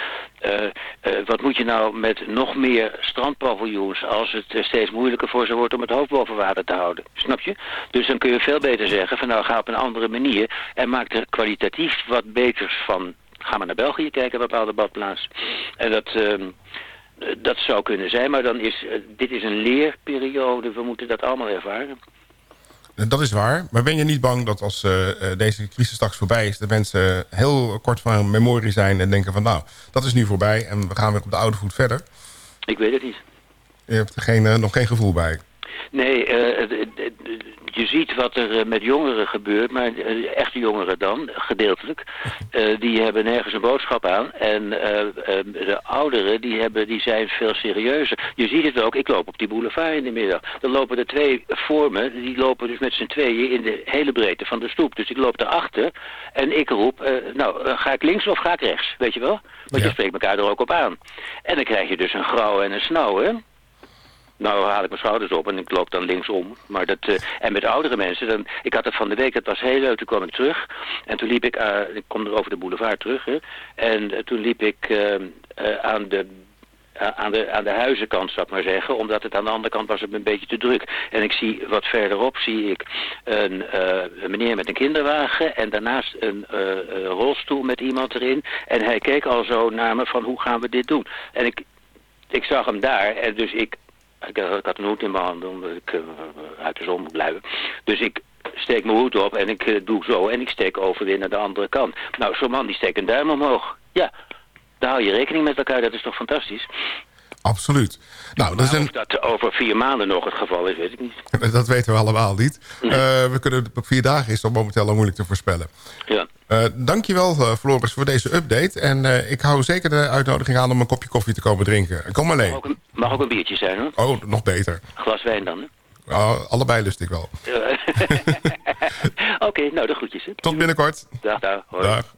wat moet je nou met nog meer strandpaviljoens als het steeds moeilijker voor ze wordt om het hoofd boven water te houden? Snap je? Dus dan kun je veel beter zeggen van nou ga op een andere manier en maak er kwalitatief wat beters van. Ga maar naar België kijken, bepaalde badplaats. En dat... Uh, dat zou kunnen zijn, maar dan is, dit is een leerperiode. We moeten dat allemaal ervaren. Dat is waar. Maar ben je niet bang dat als uh, deze crisis straks voorbij is... de mensen heel kort van memorie zijn en denken van... nou, dat is nu voorbij en we gaan weer op de oude voet verder? Ik weet het niet. Je hebt er geen, uh, nog geen gevoel bij? Nee, je ziet wat er met jongeren gebeurt, maar echte jongeren dan, gedeeltelijk, uh, die hebben nergens een boodschap aan. En uh, de ouderen, die, hebben, die zijn veel serieuzer. Je ziet het ook, ik loop op die boulevard in de middag. Dan lopen er twee voor me, die lopen dus met z'n tweeën in de hele breedte van de stoep. Dus ik loop daarachter en ik roep, nou, ga ik links of ga ik rechts, weet je wel? Want ja. je spreekt elkaar er ook op aan. En dan krijg je dus een grauw en een snauw, hè? Nou haal ik mijn schouders op en ik loop dan linksom. Maar dat, uh, en met oudere mensen, dan, ik had het van de week, het was heel leuk, toen kwam ik terug. En toen liep ik, uh, ik kom er over de boulevard terug, hè. En uh, toen liep ik aan de aan de, aan de huizenkant, zou ik maar zeggen. Omdat het aan de andere kant was het een beetje te druk. En ik zie wat verderop zie ik een, een meneer met een kinderwagen. En daarnaast een rolstoel met iemand erin. En hij keek al zo naar me van hoe gaan we dit doen. En ik, ik zag hem daar. En dus ik ik, ik, had een hoed in mijn handen omdat ik uh, uit de zon moet blijven. Dus ik steek mijn hoed op en ik uh, doe zo en ik steek over weer naar de andere kant. Nou, zo'n man die steekt een duim omhoog. Ja, daar hou je rekening met elkaar, dat is toch fantastisch? Absoluut. Nou, dat is een... Of dat over vier maanden nog het geval is, weet ik niet. *laughs* Dat weten we allemaal niet. Nee. Uh, we kunnen op vier dagen is dat momenteel al moeilijk te voorspellen. Ja. Uh, dankjewel uh, Floris voor deze update. En ik hou zeker de uitnodiging aan om een kopje koffie te komen drinken. Kom alleen. Mag ook een, mag ook een biertje zijn hoor. Oh, nog beter. Glas wijn dan hè? Oh, allebei lust ik wel. *laughs* *laughs* Oké, okay, nou de groetjes. Hè. Tot binnenkort. Dag, dag. Hoi. Dag.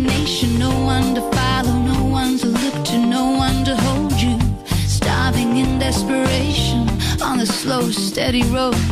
Nation. No one to follow, no one to look to, no one to hold you. Starving in desperation on the slow, steady road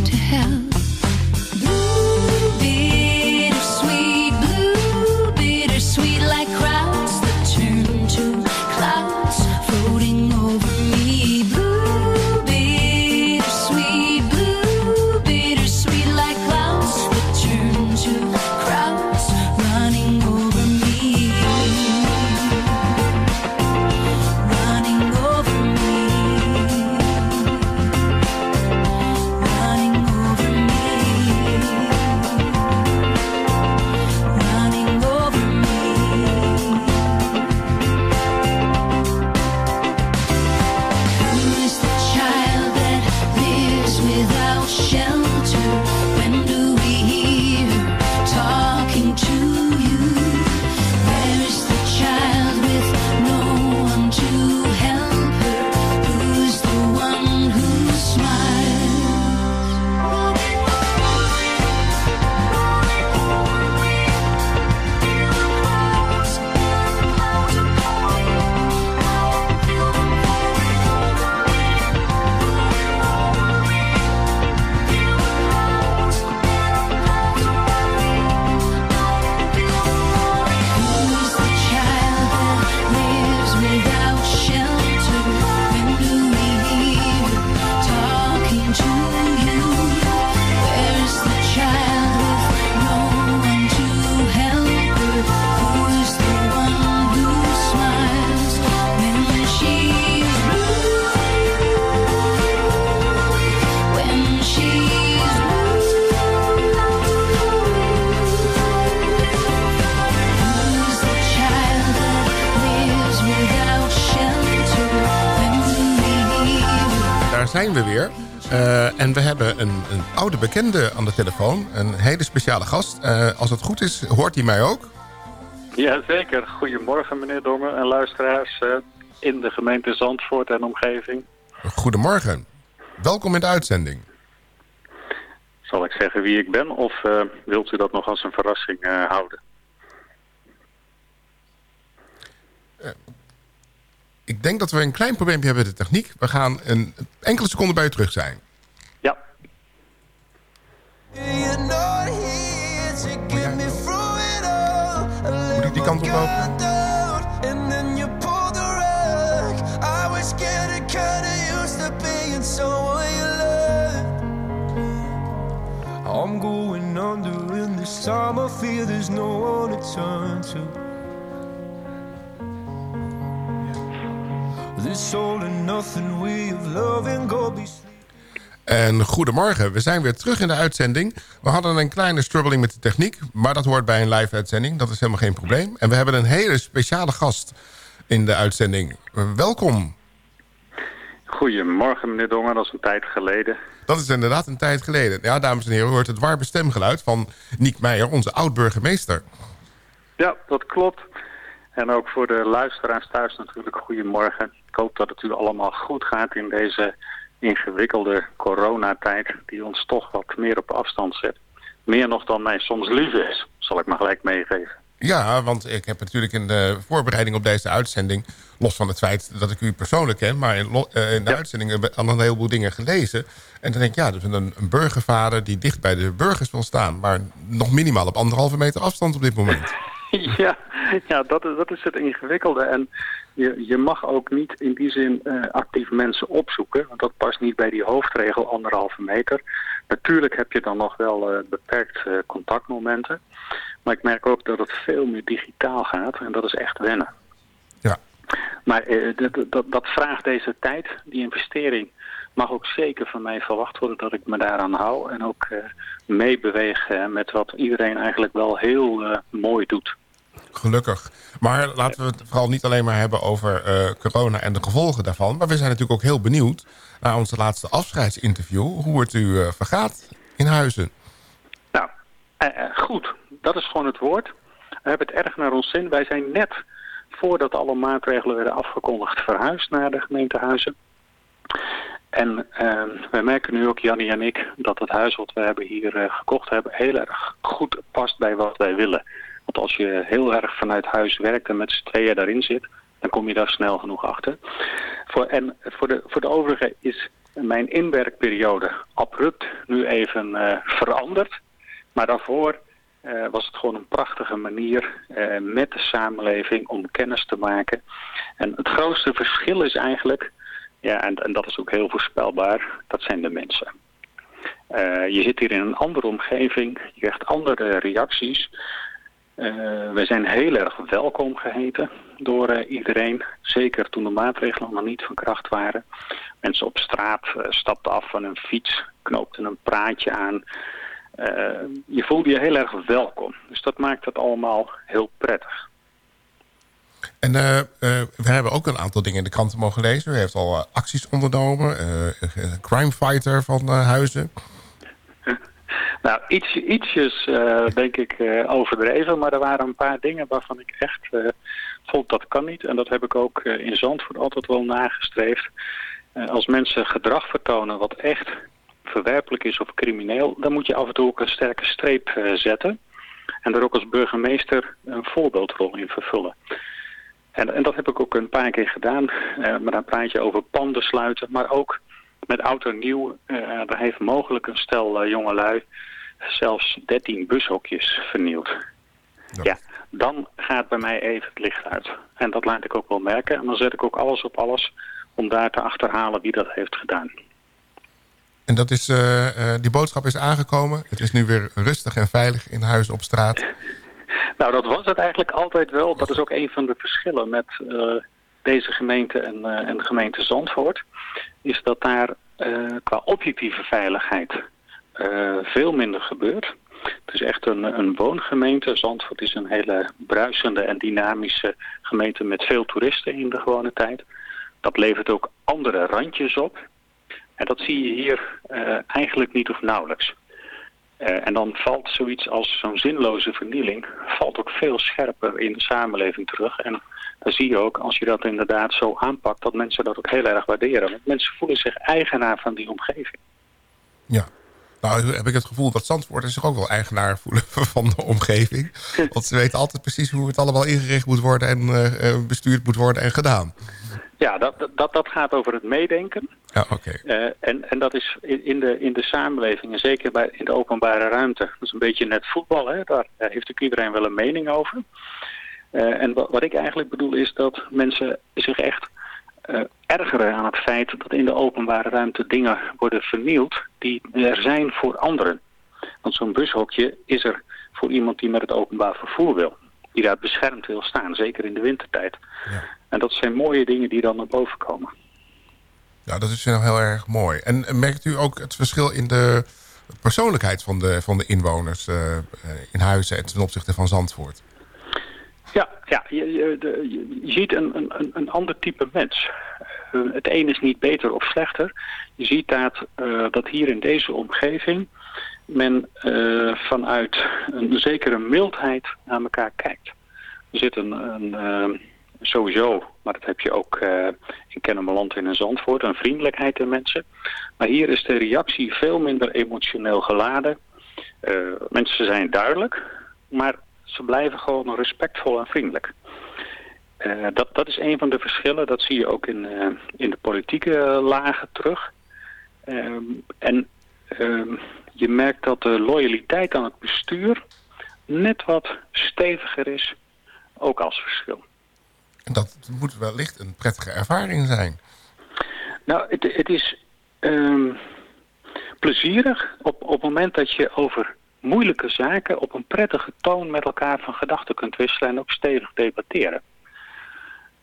bekende aan de telefoon. Een hele speciale gast. Uh, als het goed is, hoort hij mij ook? Jazeker. Goedemorgen meneer Dongen en luisteraars uh, in de gemeente Zandvoort en omgeving. Goedemorgen. Welkom in de uitzending. Zal ik zeggen wie ik ben of wilt u dat nog als een verrassing houden? ik denk dat we een klein probleempje hebben met de techniek. We gaan een enkele seconde bij u terug zijn. Op lopen? I'm going under in this time. I fear there's no one to turn to. This all and nothing way of loving go be en goedemorgen, we zijn weer terug in de uitzending. We hadden een kleine struggeling met de techniek, maar dat hoort bij een live uitzending. Dat is helemaal geen probleem. En we hebben een hele speciale gast in de uitzending. Welkom. Goedemorgen meneer Dongen, dat is een tijd geleden. Dat is inderdaad een tijd geleden. Ja, dames en heren, u hoort het warme stemgeluid van Niek Meijer, onze oud-burgemeester. Ja, dat klopt. En ook voor de luisteraars thuis natuurlijk goedemorgen. Ik hoop dat het u allemaal goed gaat in deze ingewikkelde coronatijd... die ons toch wat meer op afstand zet. Meer nog dan mij soms lief is, zal ik maar gelijk meegeven. Ja, want ik heb natuurlijk in de voorbereiding op deze uitzending... los van het feit dat ik u persoonlijk ken... maar in, in de ja. uitzending al een heleboel dingen gelezen. En dan denk ik, ja, dat is een, een burgervader die dicht bij de burgers wil staan... maar nog minimaal op anderhalve meter afstand op dit moment. *laughs* ja, ja dat, is, dat is het ingewikkelde. En je, je mag ook niet in die zin uh, actief mensen opzoeken. Want dat past niet bij die hoofdregel anderhalve meter. Natuurlijk heb je dan nog wel uh, beperkt uh, contactmomenten. Maar ik merk ook dat het veel meer digitaal gaat. En dat is echt wennen. Ja. Maar dat, dat, dat vraagt deze tijd, die investering mag ook zeker van mij verwacht worden dat ik me daaraan hou. En ook uh, meebeweeg uh, met wat iedereen eigenlijk wel heel uh, mooi doet. Gelukkig. Maar laten we het vooral niet alleen maar hebben over corona en de gevolgen daarvan. Maar we zijn natuurlijk ook heel benieuwd naar onze laatste afscheidsinterview. Hoe het u vergaat in Huizen. Nou, goed. Dat is gewoon het woord. We hebben het erg naar ons zin. Wij zijn net voordat alle maatregelen werden afgekondigd verhuisd naar de gemeentehuizen. En uh, wij merken nu ook, Jannie en ik, dat het huis wat we hebben hier gekocht hebben heel erg goed past bij wat wij willen. Want als je heel erg vanuit huis werkt en met z'n tweeën daarin zit, dan kom je daar snel genoeg achter. Voor, en voor de, voor de overige is mijn inwerkperiode abrupt nu even uh, veranderd. Maar daarvoor uh, was het gewoon een prachtige manier uh, met de samenleving om kennis te maken. En het grootste verschil is eigenlijk ja, en, en dat is ook heel voorspelbaar. Dat zijn de mensen. Je zit hier in een andere omgeving. Je krijgt andere reacties. Uh, we zijn heel erg welkom geheten door uh, iedereen. Zeker toen de maatregelen nog niet van kracht waren. Mensen op straat stapten af van hun fiets, knoopten een praatje aan. je voelde je heel erg welkom. Dus dat maakt het allemaal heel prettig. En we hebben ook een aantal dingen in de kranten mogen lezen. U heeft al acties ondernomen. crime fighter van Huizen. Nou, iets, ietsjes denk ik overdreven. Maar er waren een paar dingen waarvan ik echt vond dat kan niet. En dat heb ik ook in Zandvoort altijd wel nagestreefd. als mensen gedrag vertonen wat echt verwerpelijk is of crimineel... dan moet je af en toe ook een sterke streep zetten. En daar ook als burgemeester een voorbeeldrol in vervullen. En, en dat heb ik ook een paar keer gedaan. Uh, maar dan praat je over panden sluiten. Maar ook met oud en nieuw. Uh, er heeft mogelijk een stel uh, jongelui zelfs 13 bushokjes vernield. Ja. ja. dan gaat bij mij even het licht uit. En dat laat ik ook wel merken. En dan zet ik ook alles op alles om daar te achterhalen wie dat heeft gedaan. En dat is, die boodschap is aangekomen. Het is nu weer rustig en veilig in huis op straat. *laughs* Nou, dat was het eigenlijk altijd wel. Dat is ook een van de verschillen met deze gemeente en, uh, en de gemeente Zandvoort. Is dat daar uh, qua objectieve veiligheid veel minder gebeurt. Het is echt een, een woongemeente. Zandvoort is een hele bruisende en dynamische gemeente met veel toeristen in de gewone tijd. Dat levert ook andere randjes op. En dat zie je hier eh, eigenlijk niet of nauwelijks. Eh, en dan valt zoiets als zo'n zinloze vernieling... valt ook veel scherper in de samenleving terug. En dan zie je ook, als je dat inderdaad zo aanpakt... dat mensen dat ook heel erg waarderen. Want mensen voelen zich eigenaar van die omgeving. Ja. Nou heb ik het gevoel dat Zandvoort zich ook wel eigenaar voelen *laughs* van de omgeving. Want ze weten altijd precies hoe het allemaal ingericht moet worden... en uh, bestuurd moet worden en gedaan. Ja, dat, dat, dat gaat over het meedenken. Ja. Uh, en, en dat is in de, in de samenleving en zeker bij, in de openbare ruimte. Dat is een beetje net voetbal, hè? daar heeft ook iedereen wel een mening over. Uh, en wat, wat ik eigenlijk bedoel is dat mensen zich echt uh, ergeren aan het feit dat in de openbare ruimte dingen worden vernield die er zijn voor anderen. Want zo'n bushokje is er voor iemand die met het openbaar vervoer wil. Die daar beschermd wil staan, zeker in de wintertijd. Ja. En dat zijn mooie dingen die dan naar boven komen. Ja, dat is nou heel erg mooi. En merkt u ook het verschil in de persoonlijkheid van de, van de inwoners uh, in Huizen en ten opzichte van Zandvoort? Ja, ja je, je, ziet een, een, een ander type mens. Uh, het een is niet beter of slechter. Je ziet dat, dat hier in deze omgeving men vanuit een zekere mildheid naar elkaar kijkt. Er zit een, een sowieso, maar dat heb je ook uh, in Kennemerland en in Zandvoort, een vriendelijkheid in mensen. Maar hier is de reactie veel minder emotioneel geladen. Uh, mensen zijn duidelijk, maar ze blijven gewoon respectvol en vriendelijk. Uh, dat, dat is een van de verschillen, dat zie je ook in, in de politieke lagen terug. en ehm, je merkt dat de loyaliteit aan het bestuur net wat steviger is, ook als verschil. En dat moet wellicht een prettige ervaring zijn. Nou, het, het is um, plezierig op, op het moment dat je over moeilijke zaken op een prettige toon met elkaar van gedachten kunt wisselen en ook stevig debatteren.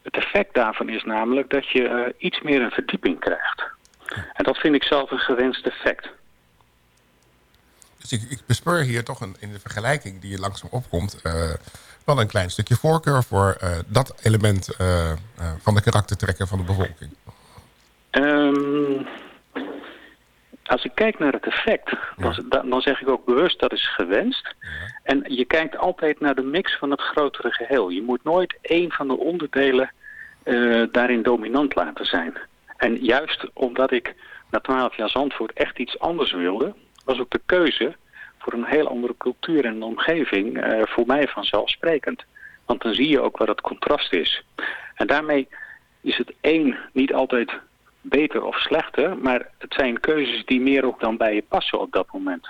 Het effect daarvan is namelijk dat je uh, iets meer een verdieping krijgt. En dat vind ik zelf een gewenst effect. Dus ik, ik bespeur hier toch een, in de vergelijking die je langzaam opkomt... Uh, wel een klein stukje voorkeur voor uh, dat element uh, uh, van de karaktertrekken van de bevolking? Um, als ik kijk naar het effect, dan, dan, zeg ik ook bewust dat is gewenst. Ja. En je kijkt altijd naar de mix van het grotere geheel. Je moet nooit één van de onderdelen daarin dominant laten zijn. En juist omdat ik na twaalf jaar Zandvoort echt iets anders wilde, was ook de keuze voor een heel andere cultuur en omgeving uh, voor mij vanzelfsprekend. Want dan zie je ook wat het contrast is. En daarmee is het één niet altijd beter of slechter, maar het zijn keuzes die meer ook dan bij je passen op dat moment.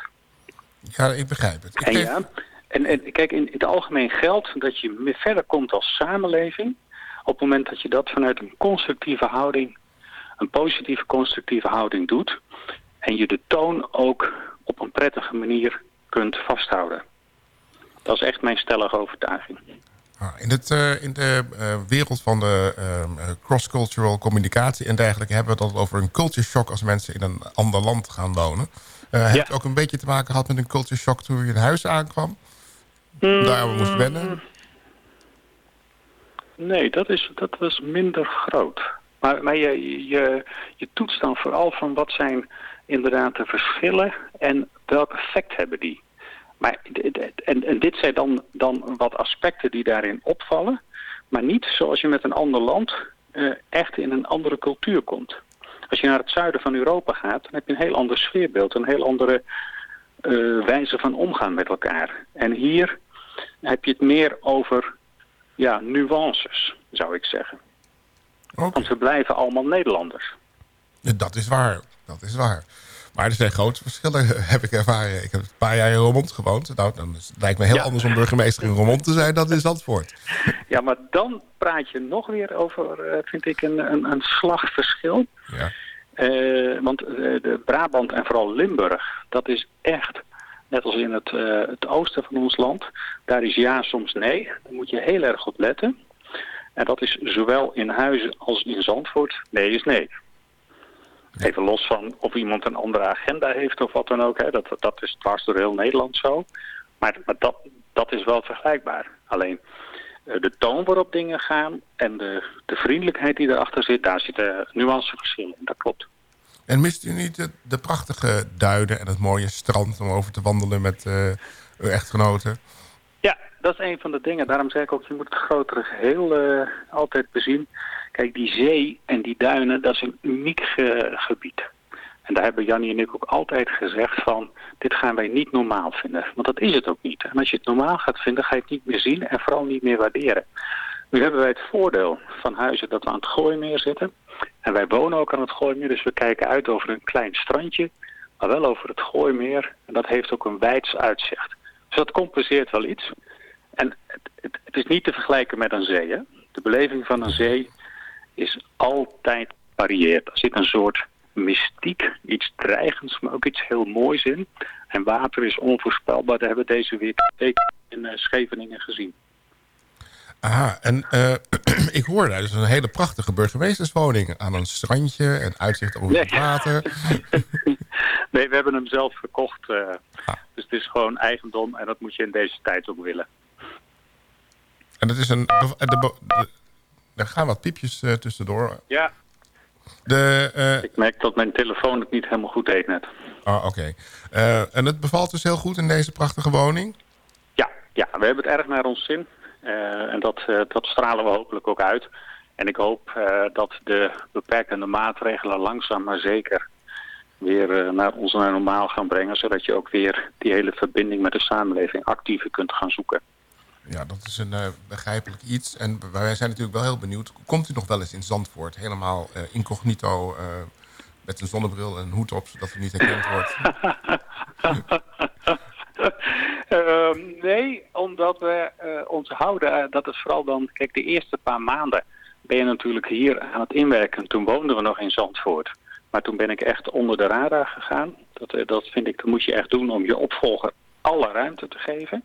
Ja, ik begrijp het. Ik en, ja, en, en kijk, in, in het algemeen geldt dat je verder komt als samenleving op het moment dat je dat vanuit een constructieve houding, een positieve constructieve houding doet en je de toon ook op een prettige manier kunt vasthouden. Dat is echt mijn stellige overtuiging. Ah, in, het, uh, in de uh, wereld van de uh, cross-cultural communicatie en dergelijke... hebben we het over een culture shock als mensen in een ander land gaan wonen. Ja. Heeft het ook een beetje te maken gehad met een culture shock toen je in huis aankwam? Mm. Daar moest wennen? Nee, dat, is, dat was minder groot. Maar, maar je, je, je toetst dan vooral van wat zijn inderdaad de verschillen en welk effect hebben die. Maar, en, en dit zijn dan, dan wat aspecten die daarin opvallen, maar niet zoals je met een ander land uh, echt in een andere cultuur komt. Als je naar het zuiden van Europa gaat, dan heb je een heel ander sfeerbeeld, een heel andere uh, wijze van omgaan met elkaar. En hier heb je het meer over ja, nuances, zou ik zeggen. Okay. Want we blijven allemaal Nederlanders. Dat is waar, dat is waar. Maar er zijn grote verschillen, *laughs* heb ik ervaren. Ik heb een paar jaar in Roermond gewoond. Nou, dan is, het lijkt me heel ja. anders om burgemeester in Roermond te zijn dan in Zandvoort. Ja, maar dan praat je nog weer over, vind ik, een, een, een slagverschil. Ja. Uh, want uh, de Brabant en vooral Limburg, dat is echt, net als in het, uh, het oosten van ons land, daar is ja soms nee. Daar moet je heel erg op letten. En dat is zowel in Huizen als in Zandvoort, nee is nee. Even los van of iemand een andere agenda heeft of wat dan ook. Hè. Dat, dat is dwars door heel Nederland zo. Maar, maar dat, dat is wel vergelijkbaar. Alleen de toon waarop dingen gaan en de, de vriendelijkheid die erachter zit, daar zitten nuanceverschillen. Dat klopt. En mist u niet de, prachtige duinen en het mooie strand om over te wandelen met uh, uw echtgenoten? Ja, dat is een van de dingen. Daarom zeg ik ook, je moet het grotere geheel uh, altijd bezien. Kijk, die zee en die duinen, dat is een uniek ge gebied. En daar hebben Jannie en ik ook altijd gezegd van, dit gaan wij niet normaal vinden. Want dat is het ook niet. En als je het normaal gaat vinden, ga je het niet meer zien en vooral niet meer waarderen. Nu hebben wij het voordeel van huizen dat we aan het Gooimeer zitten. En wij wonen ook aan het Gooimeer, dus we kijken uit over een klein strandje. Maar wel over het Gooimeer. En dat heeft ook een wijds uitzicht. Dus dat compenseert wel iets. En het, het, het is niet te vergelijken met een zee. Hè? De beleving van een zee is altijd varieerd. Er zit een soort mystiek, iets dreigends, maar ook iets heel moois in. En water is onvoorspelbaar. Dat hebben we deze week in uh, Scheveningen gezien. Aha, en uh, *clears throat* ik hoor daar dus een hele prachtige burgemeesterswoning aan een strandje en uitzicht over het water. *laughs* nee, we hebben hem zelf gekocht. Uh, ah. Dus het is gewoon eigendom en dat moet je in deze tijd ook willen. En dat is een... De, de, de, er gaan wat piepjes uh, tussendoor. Ja. De, ik merk dat mijn telefoon het niet helemaal goed deed net. Ah, oké. Okay. en het bevalt dus heel goed in deze prachtige woning? Ja, ja we hebben het erg naar ons zin. En dat, dat stralen we hopelijk ook uit. En ik hoop uh, dat de beperkende maatregelen langzaam maar zeker weer naar ons naar normaal gaan brengen. Zodat je ook weer die hele verbinding met de samenleving actiever kunt gaan zoeken. Ja, dat is een begrijpelijk iets. En wij zijn natuurlijk wel heel benieuwd. Komt u nog wel eens in Zandvoort? Helemaal incognito met een zonnebril en een hoed op, zodat u niet herkend wordt? uh, *laughs* nee, omdat we ons houden, dat is vooral dan, kijk de eerste paar maanden ben je natuurlijk hier aan het inwerken. Toen woonden we nog in Zandvoort. Maar toen ben ik echt onder de radar gegaan. Dat, eh, dat vind ik, dat moet je echt doen om je opvolger alle ruimte te geven.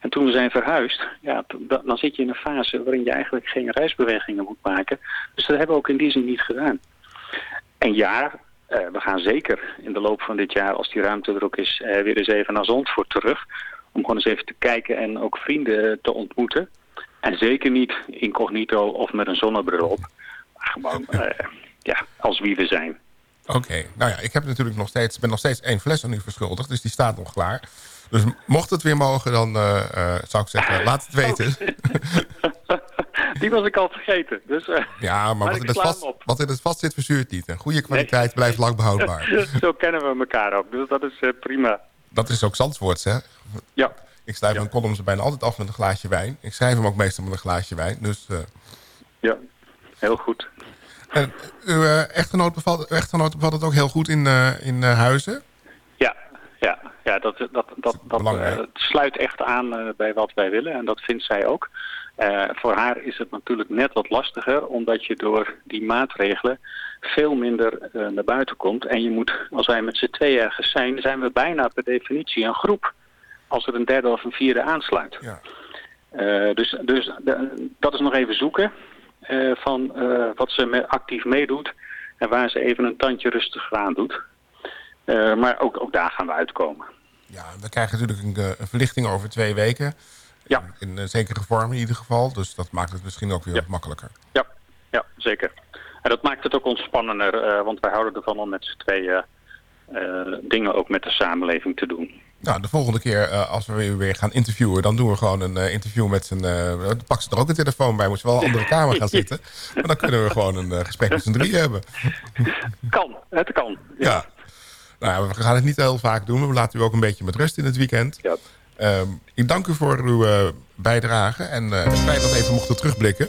En toen we zijn verhuisd, ja, dan zit je in een fase waarin je eigenlijk geen reisbewegingen moet maken. Dus dat hebben we ook in die zin niet gedaan. En ja, uh, we gaan zeker in de loop van dit jaar, als die ruimte er ook is, uh, weer eens even naar Zandvoort terug. Om gewoon eens even te kijken en ook vrienden te ontmoeten. En zeker niet incognito of met een zonnebril op. Maar gewoon, uh, ja, als wie we zijn. Oké, okay. nou ja, ik heb natuurlijk nog steeds, ben nog steeds één fles aan u verschuldigd, dus die staat nog klaar. Dus mocht het weer mogen, dan zou ik zeggen, laat het weten. *laughs* Die was ik al vergeten. Dus, uh, ja, maar, wat, in het vast, wat in het vast zit verzuurt niet. En goede kwaliteit nee. blijft lang behoudbaar. *laughs* Zo kennen we elkaar ook. Dus dat is prima. Dat is ook Zandvoorts, hè? Ja. Ik schrijf ja. mijn columns bijna altijd af met een glaasje wijn. Ik schrijf hem ook meestal met een glaasje wijn. Dus. Ja, heel goed. En uw echtgenoot bevalt, echtgenoot bevalt het ook heel goed in, in Huizen? Ja, ja, ja dat, dat, dat, dat, dat sluit echt aan bij wat wij willen. En dat vindt zij ook. Uh, voor haar is het natuurlijk net wat lastiger, omdat je door die maatregelen veel minder uh, naar buiten komt. En je moet, als wij met z'n tweeën ergens zijn, zijn we bijna per definitie een groep. Als er een derde of een vierde aansluit. Ja. Uh, dus dus de, dat is nog even zoeken van wat ze me actief meedoet en waar ze even een tandje rustiger aan doet. maar ook, ook daar gaan we uitkomen. Ja, we krijgen natuurlijk een, een verlichting over twee weken. Ja. In, in een zekere vorm in ieder geval. Dus dat maakt het misschien ook weer ja. wat makkelijker. Ja, ja zeker. En dat maakt het ook ontspannender. Want wij houden ervan om met z'n tweeën dingen ook met de samenleving te doen. Nou, de volgende keer uh, als we weer gaan interviewen... dan doen we gewoon een interview met dan pak ze er ook een telefoon bij. Moet je wel een andere kamer gaan *laughs* zitten. Maar dan kunnen we gewoon een gesprek met z'n drie hebben. *laughs* Kan, het kan. Ja. ja. Nou, we gaan het niet heel vaak doen. We laten u ook een beetje met rust in het weekend. Ja. Um, ik dank u voor uw bijdrage en het feit dat we even mochten terugblikken.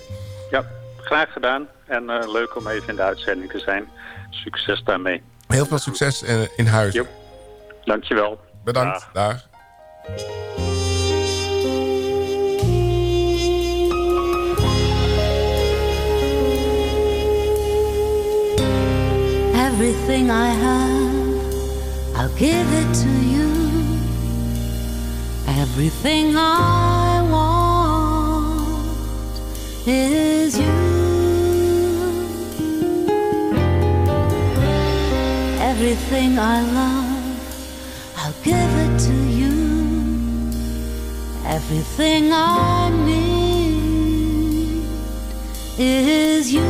Ja, graag gedaan en leuk om even in de uitzending te zijn. Succes daarmee. Heel veel succes eh, in huis. Yep. Dankjewel. Bedankt. Dag. Dag. Everything I have, I'll give it to you. Everything I want is you. everything I love, I'll give it to you. Everything I need is you.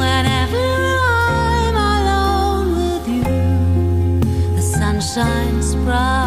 Whenever I'm alone with you, the sun shines bright.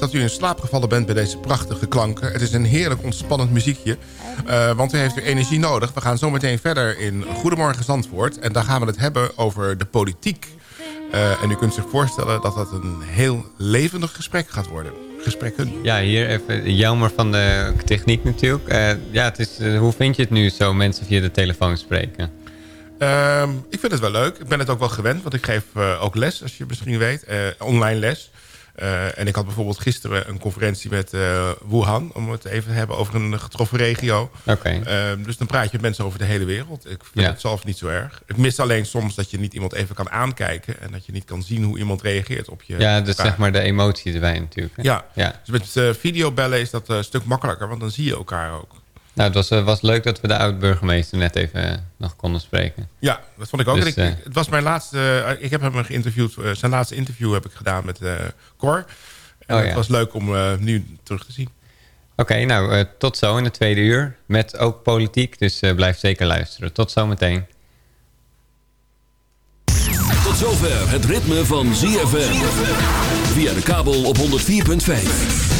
Dat u in slaap gevallen bent bij deze prachtige klanken. Het is een heerlijk ontspannend muziekje. eh, want u heeft weer energie nodig. We gaan zo meteen verder in Goedemorgen Zandvoort. En daar gaan we het hebben over de politiek. Eh, en u kunt zich voorstellen dat dat een heel levendig gesprek gaat worden. Gesprekken. Ja, hier even jammer van de techniek natuurlijk. Eh, ja, het is, hoe vind je het nu zo mensen via de telefoon spreken? Ehm, ik vind het wel leuk. Ik ben het ook wel gewend, want ik geef ook les, als je misschien weet. online les. Eh, en ik had bijvoorbeeld gisteren een conferentie met eh, Wuhan... om het even te hebben over een getroffen regio. Ehm, dus dan praat je met mensen over de hele wereld. Ik vind Ja. het zelf niet zo erg. Ik mis alleen soms dat je niet iemand even kan aankijken... en dat je niet kan zien hoe iemand reageert op je Ja, dus zeg maar de emotie erbij natuurlijk. hè? Ja, ja. dus met videobellen is dat eh, een stuk makkelijker... want dan zie je elkaar ook. Nou, het was, eh, was leuk dat we de oud-burgemeester net even eh, nog konden spreken. Ja, dat vond ik ook. Dus, ik, eh, het was mijn laatste... ik heb hem geïnterviewd. zijn laatste interview heb ik gedaan met eh Cor. En Oh, het ja. was leuk om eh, nu terug te zien. Oké, nou, eh, tot zo in de tweede uur. Met ook politiek, dus eh, blijf zeker luisteren. Tot zometeen. Tot zover het ritme van ZFM. Via de kabel op 104.5.